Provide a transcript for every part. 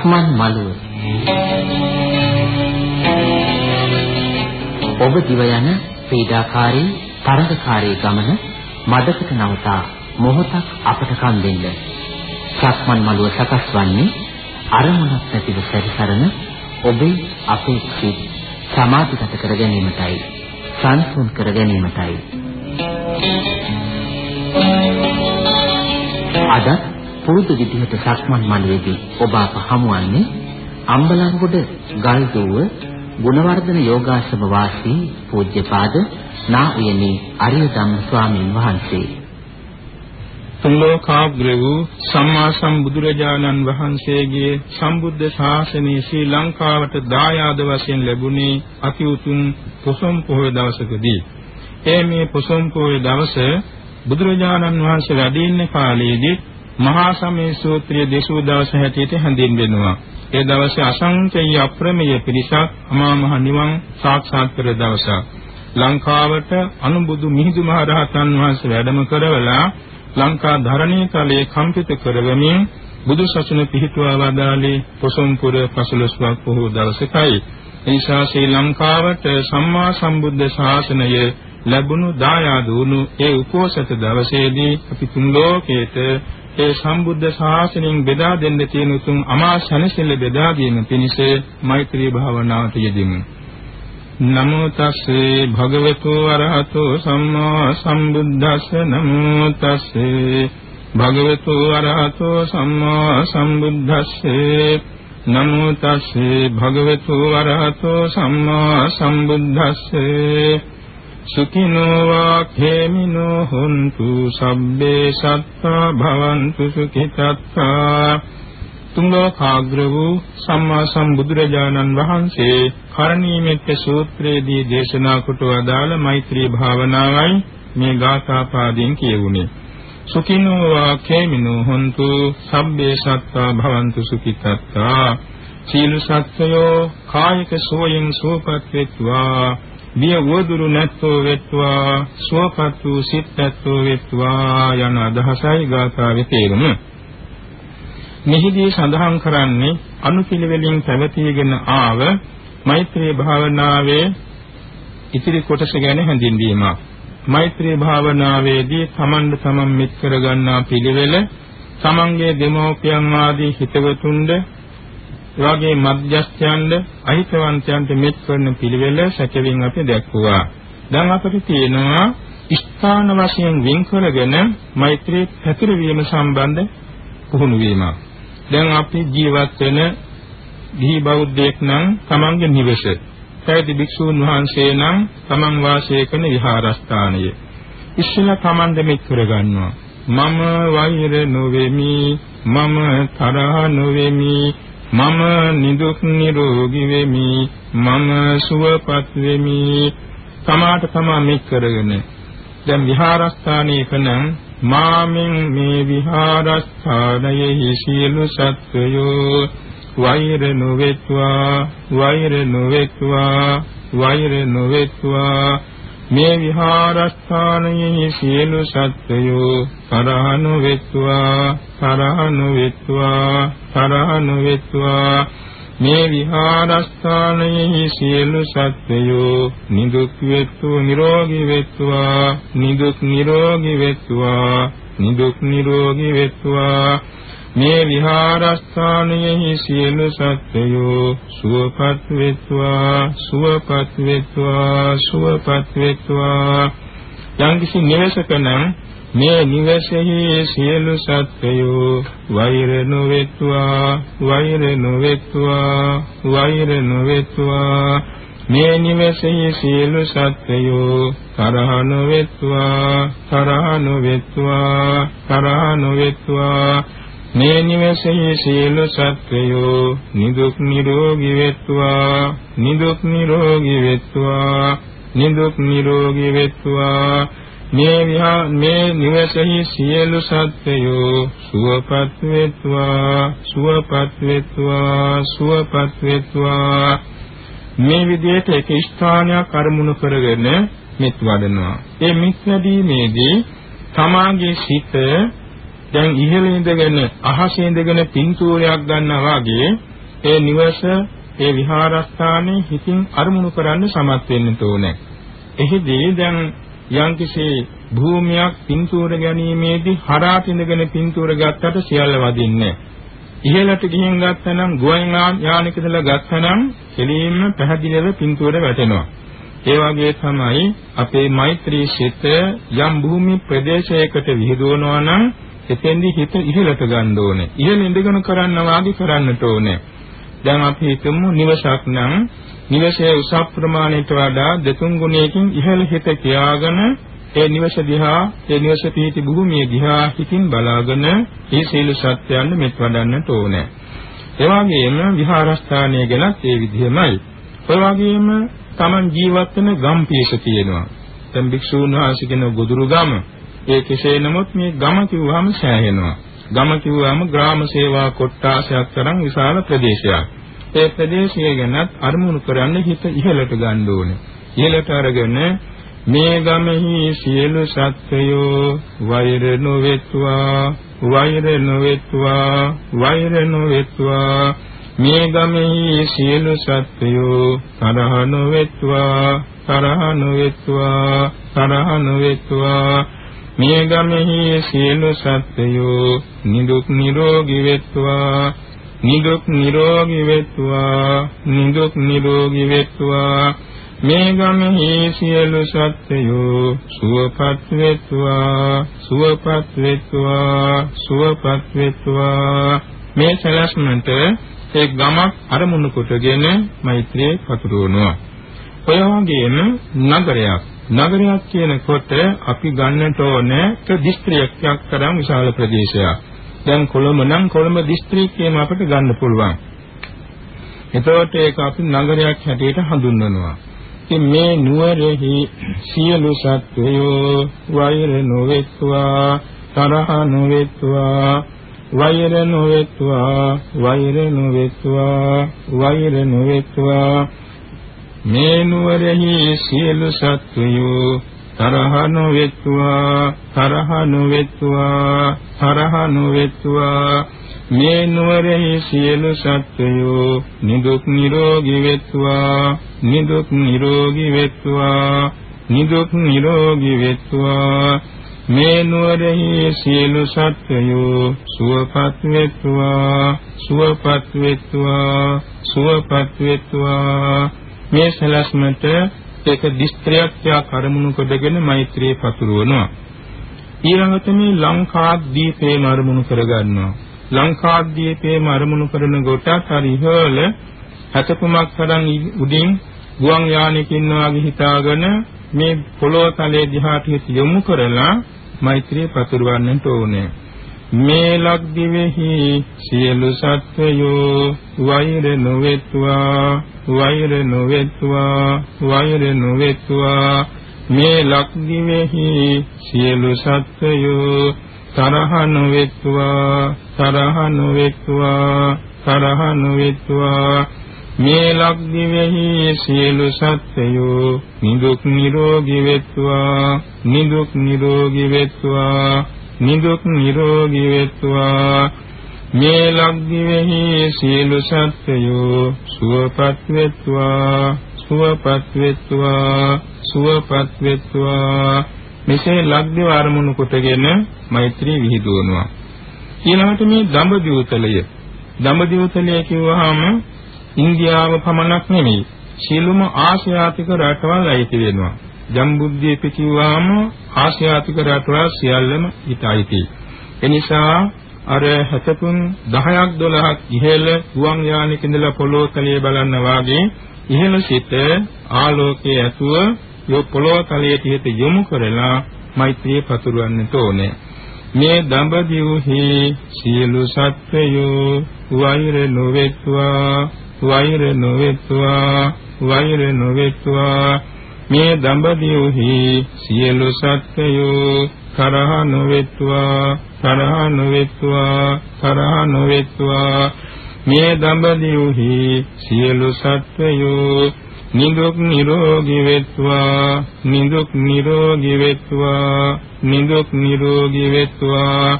සක්මන් මළුව ඔබ දිව යන පීඩාකාරී තරඟකාරී ගමන මදකට නවතා මොහොතක් අපට කන් දෙන්න. සක්මන් මළුව සකස් වන්නේ අරමුණක් නැතිව සැරිසරන ඔබේ අපේක්ෂිත සමාධිගත කර ගැනීමටයි සංසුන් කර ගැනීමටයි. අද පුරුදු විදිහට සක්මන් මළුවේදී ඔබ අප හමුවන්නේ අම්බලන්ගොඩ ගල්දුව ගුණවර්ධන යෝගාශ්‍රම වාසී පූජ්‍යපාද නා උයනේ අරිය ධම්ම ස්වාමීන් වහන්සේ තුන්ලෝකාග්‍ර වූ සම්මා සම්බුදුරජාණන් වහන්සේගේ සම්බුද්ධ ශාසනය ශ්‍රී ලංකාවට දායාද වශයෙන් ලැබුණේ අති උතුම් පොසොන් පොහොය දවසකදී. ඒ මේ පොසොන් පොහොය දවස බුදුරජාණන් වහන්සේ වැඩ ඉන්න කාලයේදී මහා සමේ සූත්‍රය දේශෝ දවස හැටියට හැඳින්වෙනවා. ඒ දවසේ අසංඛ්‍ය අප්‍රමේය පිරිසක් අමා මහ නිවන් සාක්ෂාත් කර දවසක්. ලංකාවට අනුබුදු මිහිඳු මහ රහතන් වහන්සේ වැඩම කරවලා ලංකා ධරණී තලයේ කම්පිත කරවමින් බුදු සසුන පිහිටුවා වදාළේ පොසොන්පුර පසළොස්වක් පොහොව දවසකයි. එනිසා ශ්‍රී ලංකාවට සම්මා සම්බුද්ධ ශාසනය ලැබුණු දායාද වුණු ඒ උපෝසත දවසේදී අපි තුන් ලෝකේට ඒ සම්බුද්ධ ශාසනයෙන් බෙදා දෙන්න තියෙන උතුම් අමා සනසෙල බෙදා දීම පිණිස මෛත්‍රී භාවනාවට යෙදෙමු. නමෝ තස්සේ භගවතු අරහතෝ සම්මා සම්බුද්දස්ස. නමෝ තස්සේ භගවතු අරහතෝ සම්මා සම්බුද්දස්සේ. නමෝ තස්සේ භගවතු අරහතෝ සම්මා සම්බුද්දස්සේ. සුඛිනෝ වා khේමිනෝ හොන්තු සබ්බේ සත්තා භවන්තු සුඛිතත්තා තුන්ලෝකාග්‍ර වූ සම්මා සම්බුදුරජාණන් වහන්සේ කරණීයමෙත්ත සූත්‍රයේදී දේශනා කොට වදාළ මෛත්‍රී භාවනාවයි මේ ගාථා පාදයෙන් කියවුනේ. සුඛිනෝ වා කේමිනෝ හොන්තු සබ්බේ සත්තා භවන්තු සුඛිතත්තා. සීල සත්‍යෝ කායික සෝයෙන් සෝපත් වෙත්වා. බිය වදුරු නැත්තෝ වෙත්වා සෝපත් වූ සිත් නැත්තෝ වෙත්වා යන අදහසයි ගාථාවේ තේරුම. මෙහිදී සඳහන් කරන්නේ අනුපිළිවෙලින් පැවතීගෙන ආව මෛත්‍රී භාවනාවේ ඉතිරි කොටස ගැන හැඳින්වීමක්. මෛත්‍රී භාවනාවේදී තමන්ද තමන් මිත් කරගන්නා පිළිවෙල තමන්ගේ දෙමෝපියන් ආදී හිතවතුන්ද එවාගේ මධ්‍යස්ථයන්ද අහිතවන්තයන්ට මෙත් කරන පිළිවෙල සැකවින් අපි දැක්වුවා. දැන් අපිට තියෙනවා ස්ථාන වශයෙන් වෙන් කරගෙන මෛත්‍රී පැතිරවීම සම්බන්ධ පුහුණු වීමක්. දැන් අපි ජීවත් වෙන ගිහි බෞද්ධයෙක් නම් තමන්ගේ නිවස. පැවිදි භික්ෂූන් වහන්සේ නම් තමන් වාසය කරන විහාරස්ථානය. ඉස්සෙල්ලා තමන් දෙමෙත් කරගන්නවා. මම වෛර නොවෙමි, මම තරහ නොවෙමි, මම නිදුක් නිරෝගී වෙමි, මම සුවපත් වෙමි. තමාට තමා මෙත් කරගෙන. දැන් විහාරස්ථානයක නම් මාමින් මේ විහාරස්ථානයෙහි සියලු සත්වයෝ වෛර නොවෙත්වා වෛර නොවෙත්වා වෛර නොවෙත්වා. මේ විහාරස්ථානයෙහි සියලු සත්වයෝ තරහ නොවෙත්වා තරහ නොවෙත්වා තරහ නොවෙත්වා මේ විහාරස්ථානයෙහි සියලු සත්වයෝ නිදුක් වෙත්වා නිරෝගී වෙත්වා නිදුක් නිරෝගී වෙත්වා නිදුක් නිරෝගී වෙත්වා. මේ විහාරස්ථානයෙහි සියලු සත්වයෝ සුවපත් වෙත්වා සුවපත් වෙත්වා සුවපත් වෙත්වා. යම්කිසි නිවසක නම් මේ නිවසෙහි සියලු සත්වයෝ වෛර නොවෙත්වා වෛර නොවෙත්වා වෛර නොවෙත්වා. මේ නිවසෙහි සියලු සත්වයෝ තරහ නොවෙත්වා තරහ නොවෙත්වා තරහ නොවෙත්වා. මේ නිවසෙහි සියලු සත්වයෝ නිදුක් නිරෝගී වෙත්වා නිදුක් නිරෝගී වෙත්වා නිදුක් නිරෝගී වෙත්වා මේ විහා මේ නිවසෙහි සියලු සත්වයෝ සුවපත් වෙත්වා සුවපත් වෙත්වා සුවපත් වෙත්වා මේ විදිහට එක ස්ථානයක් අරමුණු කරගෙන මෙත් වඩනවා. ඒ මෙත් වැඩීමේදී තමාගේ සිත දැන් ඉහළ ඉඳගෙන අහසේ ඉඳගෙන පින්තූරයක් ගන්නවා වගේ ඒ නිවස ඒ විහාරස්ථානයේ හිතින් අරමුණු කරන්න සමත් වෙන්න ඕනේ. එහිදී දැන් යම්කිසි භූමියක් පින්තූර ගැනීමේදී හරාට ඉඳගෙන පින්තූර ගත්තට සියල්ල වදින්නේ ඉහළට ගිහින් ගත්තනම් ගුවන් යානිකදලා ගත්තනම් කෙලින්ම පැහැදිලිව පින්තූර වැටෙනවා. ඒ වගේ තමයි අපේ මෛත්‍රී සිත යම් භූමි ප්‍රදේශයකට විහිදුවනවා නම් එතෙන්දි හිත ඉහළට ගන්න ඕනේ. ඉහළ ඉඳගෙන කරන්න වාගේ කරන්නට ඕනේ. දැන් අපි හිතමු නිවසක් නම් නිවසේ උස ප්‍රමාණයට වඩා දෙතුන් ගුණයකින් ඉහළ හිත තියාගෙන ඒ නිවස දිහා ඒ නිවස පිහිටි භූමිය දිහා හිතින් බලාගෙන මේ සීල සත්‍යයන් මෙත් වඩන්නට ඕනේ. ඒ වගේම විහාරස්ථානය ගැනත් ඒ විදිහමයි. ඒ වගේම Taman ජීවත් වෙන ගම් පියස තියෙනවා. දැන් භික්ෂූන් වහන්සේ කියන ගොදුරු ගම. ඒ කෙසේ නමුත් මේ ගම කිව්වහම සෑහෙනවා. ගම කිව්වම ග්‍රාම සේවා කොට්ටාසයක් තරම් විශාල ප්‍රදේශයක්. ඒ ප්‍රදේශය ගැනත් අරමුණු කරන්න හිත ඉහළට ගන්න ඕනේ. ඉහළට අරගෙන මේ ගමෙහි සියලු සත්වයෝ වෛර නොවෙත්වා වෛර නොවෙත්වා වෛර නොවෙත්වා මේ ගමෙහි සියලු සත්වයෝ තරහ නොවෙත්වා තරහ නොවෙත්වා තරහ නොවෙත්වා මේ ගමෙහි සියලු සත්වයෝ නිදුක් නිරෝගී වෙත්වා. නිදුක් නිරෝගී වෙත්වා. නිදුක් නිරෝගී වෙත්වා. මේ ගමෙහි සියලු සත්වයෝ සුවපත් වෙත්වා. සුවපත් වෙත්වා. සුවපත් වෙත්වා. මේ සලස්මන්ට ඒ ගමක් අරමුණු කොටගෙන මෛත්‍රිය පතුරවනවා. ඔය වගේම නගරයක් නගරයක් කියනකොට අපි ගන්නට ඕනේ දිස්ත්‍රික්කයක් තරම් විශාල ප්‍රදේශයක්. දැන් කොළඹ නම් කොළඹ දිස්ත්‍රික්කයම අපිට ගන්න පුළුවන්. එතකොට ඒක අපි නගරයක් හැටියට හඳුන්වනවා. ඉතින් මේ නුවරෙහි සියලු සත්වයෝ වෛර නොවෙත්වා තරහ නොවෙත්වා වෛර නොවෙත්වා වෛර නොවෙත්වා වෛර නොවෙත්වා මේ නුවරෙහි සියලු සත්වයෝ තරහ නොවෙත්වා තරහ නොවෙත්වා තරහ නොවෙත්වා. මේ නුවරෙහි සියලු සත්වයෝ නිදුක් නිරෝගී වෙත්වා නිදුක් නිරෝගී වෙත්වා නිදුක් නිරෝගී වෙත්වා. මේ නුවරෙහි සියලු සත්වයෝ සුවපත් වෙත්වා සුවපත් වෙත්වා සුවපත් වෙත්වා. මේ සලස්මට ඒක දිස්ත්‍රයක් කරමුණු කොටගෙන මෛත්‍රිය පතුරවනවා ඊළඟට මේ ලංකාද්වීපේ මරමුණු කරගන්නවා ලංකාද්වීපේ මරමුණු කරන කොටත් හරි ඉහළ හැතපොමක් තරම් උඩින් ගුවන් යානකින් වාගේ හිතාගෙන මේ පොළොව තලයේ දිහාට යොමු කරලා මෛත්‍රිය පතුරවන්නට ඕනේ. මේ ලක්දිවෙහි සියලු සත්වයෝ වෛර නොවෙත්වා වෛර නොවෙත්වා වෛර නොවෙත්වා. මේ ලක්දිවෙහි සියලු සත්වයෝ තරහ නොවෙත්වා තරහ නොවෙත්වා තරහ නොවෙත්වා. මේ ලක්දිවෙහි සියලු සත්වයෝ නිදුක් නිරෝගී වෙත්වා නිදුක් නිරෝගී වෙත්වා. නිදුක් නිරෝගී වෙත්වා. මේ ලක්දිවෙහි සියලු සත්වයෝ සුවපත් වෙත්වා. සුවපත් වෙත්වා. සුවපත් වෙත්වා. මෙසේ ලක්දිව අරමුණු කොටගෙන මෛත්‍රී විහිදුවනවා. ඊළඟට මේ දඹදිවතලය. දඹදිවතලය කිව්වහම ඉන්දියාව පමණක් නෙමෙයි සියලුම ආසියාතික රටවල් අයිති වෙනවා. ජම්බුද්දීප කිව්වාම ආසියාතික රටවල් සියල්ලම ඊටයිති. එනිසා අර 73 10ක් 12ක් ඉහළ ගුවන් යානයක ඉඳලා පොළොව තලයේ බලන්න වාගේ ඉහළ සිට ආලෝකයේ ඇතුව යෝ පොළොව තලයට හිත යොමු කරලා මෛත්‍රිය පතුරවන්නට ඕනේ. මේ දඹදිව්හි සියලු සත්වයෝ වෛර නොවෙත්වා වෛර නොවෙත්වා වෛර නොවෙත්වා මේ දඹදිව්හි සියලු සත්වයෝ තරහ නොවෙත්වා තරහ නොවෙත්වා තරහ නොවෙත්වා. මේ දඹදිව්හි සියලු සත්වයෝ නිදුක් නිරෝගී වෙත්වා නිදුක් නිරෝගී වෙත්වා නිදුක් නිරෝගී වෙත්වා.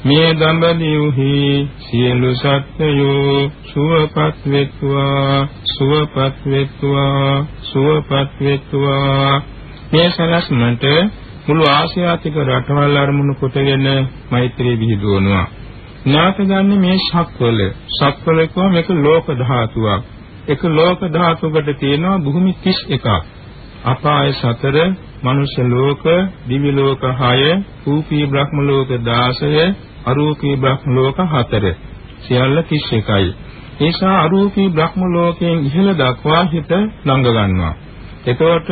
මේ දඹදිව්හි සියලු සත්වයෝ සුවපත් වෙත්වා සුවපත් වෙත්වා සුවපත් වෙත්වා මේ සලස්මන්ට මුළු ආසියාතික රටවල් අරමුණු කොටගෙන මෛත්‍රී විහිදුවනවා. ඥාත ගන්න මේ ශක්වල ශක්වල කියව මේක ලෝක ධාතුවක්. එක ලෝක ධාතුවකට තියෙනවා භූමි 31ක්. අපාය 4, මනුෂ්‍ය ලෝක, දිව්‍ය ලෝක 6, රූපී බ්‍රහ්ම ලෝක 16, අරූපී බ්‍රහ්ම ලෝක 4. සියල්ල 31යි. ඒසා අරූපී බ්‍රහ්ම ලෝකයෙන් ඉහළ දක්වා හිත ළඟ ගන්නවා. එතකොට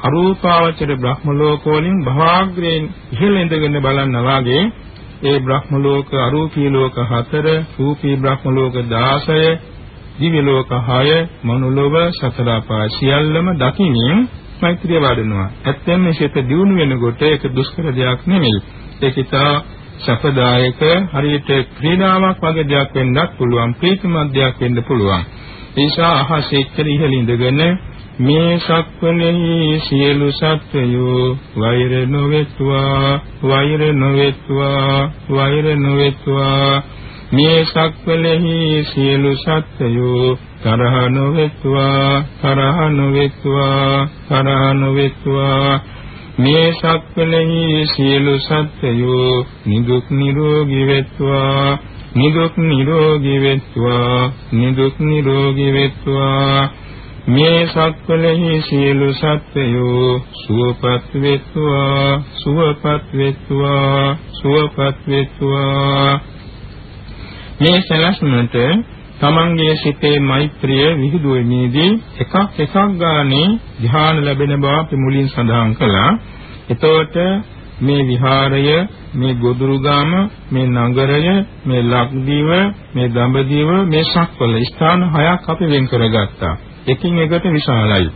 අරූපාවචර බ්‍රහ්ම ලෝක වලින් භාග්‍රයෙන් ඉහළ ඉඳගෙන බලන්න වාගේ ඒ බ්‍රහ්ම ලෝක අරූපී ලෝක 4 රූපී බ්‍රහ්ම ලෝක 16 දිව්‍ය ලෝක 6 මනුලොව සතර අපාය සියල්ලම දකිමින් මෛත්‍රිය වඩනවා. ඇත්තෙන්ම සිත දියුණු වෙනකොට ඒක දුෂ්කර දෙයක් නෙමෙයි. ඒක ඉතා සපදායක හරියට ක්‍රීඩාවක් වගේ දෙයක් වෙන්නත් පුළුවන්. ප්‍රීතිමත් දෙයක් වෙන්න පුළුවන්. ඒ නිසා අහසේ ඉච්ඡර ඉහළ ඉඳගෙන මේ සක්වලෙහි සියලු සත්වයෝ වෛර නොවෙත්වා වෛර නොවෙත්වා වෛර නොවෙත්වා මේ සක්වලෙහි සියලු සත්වයෝ තරහ නොවෙත්වා තරහ නොවෙත්වා තරහ නොවෙත්වා මේ සක්වලෙහි සියලු සත්වයෝ නිදුක් නිරෝගී වෙත්වා. නිදුක් නිරෝගී වෙත්වා. නිදුක් නිරෝගී වෙත්වා. මේ සක්වලෙහි සියලු සත්වයෝ සුවපත් වෙත්වා. සුවපත් වෙත්වා. සුවපත් වෙත්වා. මේ සලස්මට තමන්ගේ සිතේ මෛත්‍රිය විහිදුවීමේදී එකක් එකක් ගානේ ධ්‍යාන ලැබෙන බව අපි මුලින් සඳහන් කළා. එතකොට මේ විහාරය, මේ ගොදුරුගාම, මේ නගරය, මේ ලක්දිව, මේ දඹදිව, මේ සක්වල ස්ථාන හයක් අපි වෙන් කරගත්තා. එකින් එකට විශාලයි.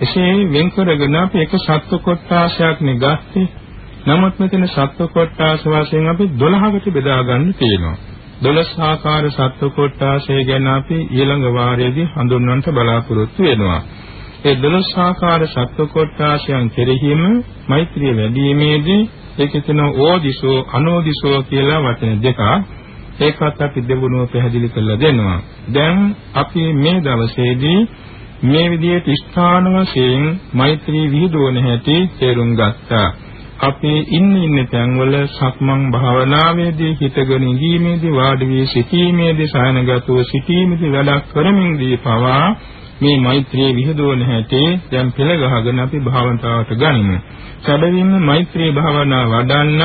එසේ වෙන් කරගෙන අපි එක සත්ව කොටාසයක් නෙගත්තේ. නමුත් මෙතන සත්ව කොටාස වශයෙන් අපි 12කට බෙදා ගන්න තියෙනවා. 12 ආකාර සත්ව කොටාසය ගැන අපි ඊළඟ වාරයේදී හඳුන්වන්නට බලාපොරොත්තු වෙනවා. ඒ 12 ආකාර සත්ව කොටාසයන් කෙරෙහිම මෛත්‍රිය වැඩිීමේදී ඒකේ තියෙන ඕදිසෝ අනෝදිසෝ කියලා වචන දෙකක් ඒකත් අපි දෙවනුව පැහැදිලි කරලා දෙනවා. දැන් අපි මේ දවසේදී මේ විදිහට ස්ථාන වශයෙන් මෛත්‍රී විහිදුවන හැටි තේරුම් ගත්තා. අපි ඉන්න ඉන්න තැන්වල සක්මන් භාවනාවේදී හිතගෙන ඉඳීමේදී වාඩි වී සිටීමේදී සායනගතව සිටීමේදී වැඩක් කරමින්දී පවා මේ මෛත්‍රී විහිදුවන හැටි දැන් පෙළ ගහගෙන අපි භාවනාවට ගනිමු. සැබවින්ම මෛත්‍රී භාවනාව වඩන්න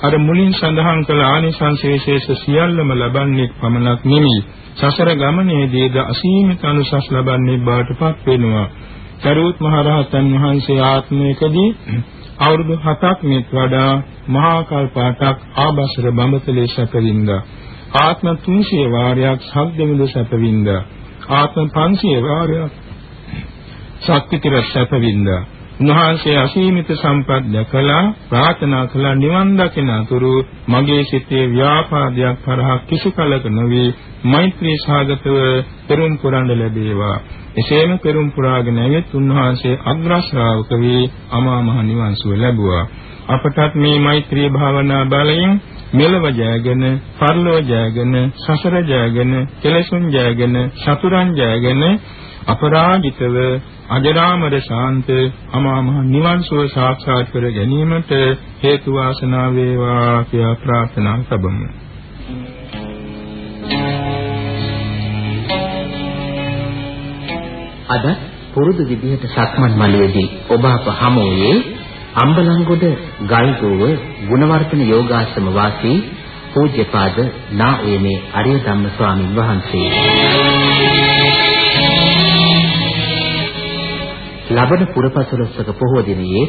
අර මුලින් සඳහන් කළ ආනිසංස විශේෂ සියල්ලම ලබන්නේ පමණක් නෙමෙයි. සසර ගමනේදීද අසීමිත අනුසස් ලබන්නේ බාටපත් වෙනවා. සරුවත් මහ රහතන් වහන්සේ ආත්මයකදී අවුරුදු 7ක් මෙත් වඩා මහා කල්පාටක් ආබසර බඹතලේ සැපවින්දා. ආත්ම 300 වාරයක් සද්දමිද සැපවින්දා. ආත්ම 500 වාරයක් ශක්තිතිර සැපවින්දා. උන්වහන්සේ අසීමිත සම්පත් දැකලා ප්‍රාර්ථනා කළ නිවන් දකින අතුරු මගේ සිතේ ව්‍යාපාදයක් තරහක් කිසි කලක නොවේ මෛත්‍රී සාගතව පෙරම් පුරන්න ලැබේවා. එසේම පෙරම් පුරාගෙන ඇවිත් උන්වහන්සේ අග්‍ර ශ්‍රාවක වී අමා මහ නිවන් සුව ලැබුවා. අපටත් මේ මෛත්‍රී භාවනා බලයෙන් මෙලව ජයගෙන පරලොව ජයගෙන සසර ජයගෙන කෙලසුන් ජයගෙන සතුරන් ජයගෙන අපරාජිතව අජරාමර ශාන්ත අමා මහ නිවන් සුව සාක්ෂාත් කර ගැනීමට හේතු වාසනා වේවා කියලා ප්‍රාර්ථනා කරමු. අද පුරුදු විදිහට සක්මන් මළුවේදී ඔබ අප හමුවේ අම්බලන්ගොඩ ගල්ගොව ගුණවර්ධන යෝගාශ්‍රම වාසී පූජ්‍යපාද නා උයනේ අරිය ධම්ම ස්වාමින් වහන්සේ. ලබන පුරපසළොස්වක පොහොය දිනයේ